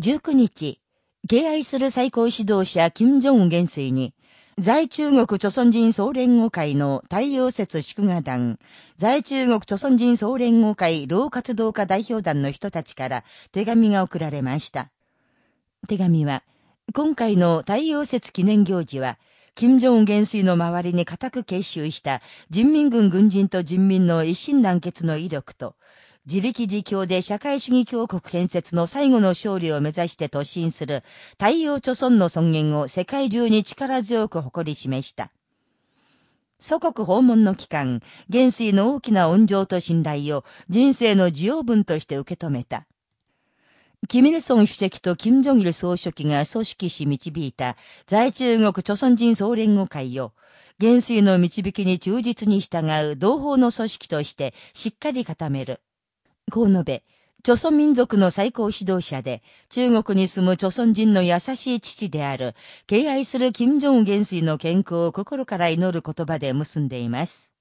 19日、敬愛する最高指導者金正恩元帥に、在中国朝鮮人総連合会の太陽節祝賀団、在中国朝鮮人総連合会老活動家代表団の人たちから手紙が送られました。手紙は、今回の太陽節記念行事は、金正恩元帥の周りに固く結集した人民軍軍人と人民の一心団結の威力と、自力自強で社会主義強国建設の最後の勝利を目指して突進する太陽貯村の尊厳を世界中に力強く誇り示した。祖国訪問の期間、元帥の大きな恩情と信頼を人生の需要分として受け止めた。キミルソン主席とキム・ジョギル総書記が組織し導いた在中国朝鮮人総連合会を、元帥の導きに忠実に従う同胞の組織としてしっかり固める。こう述べ、朝鮮民族の最高指導者で、中国に住む朝鮮人の優しい父である、敬愛する金正恩元帥の健康を心から祈る言葉で結んでいます。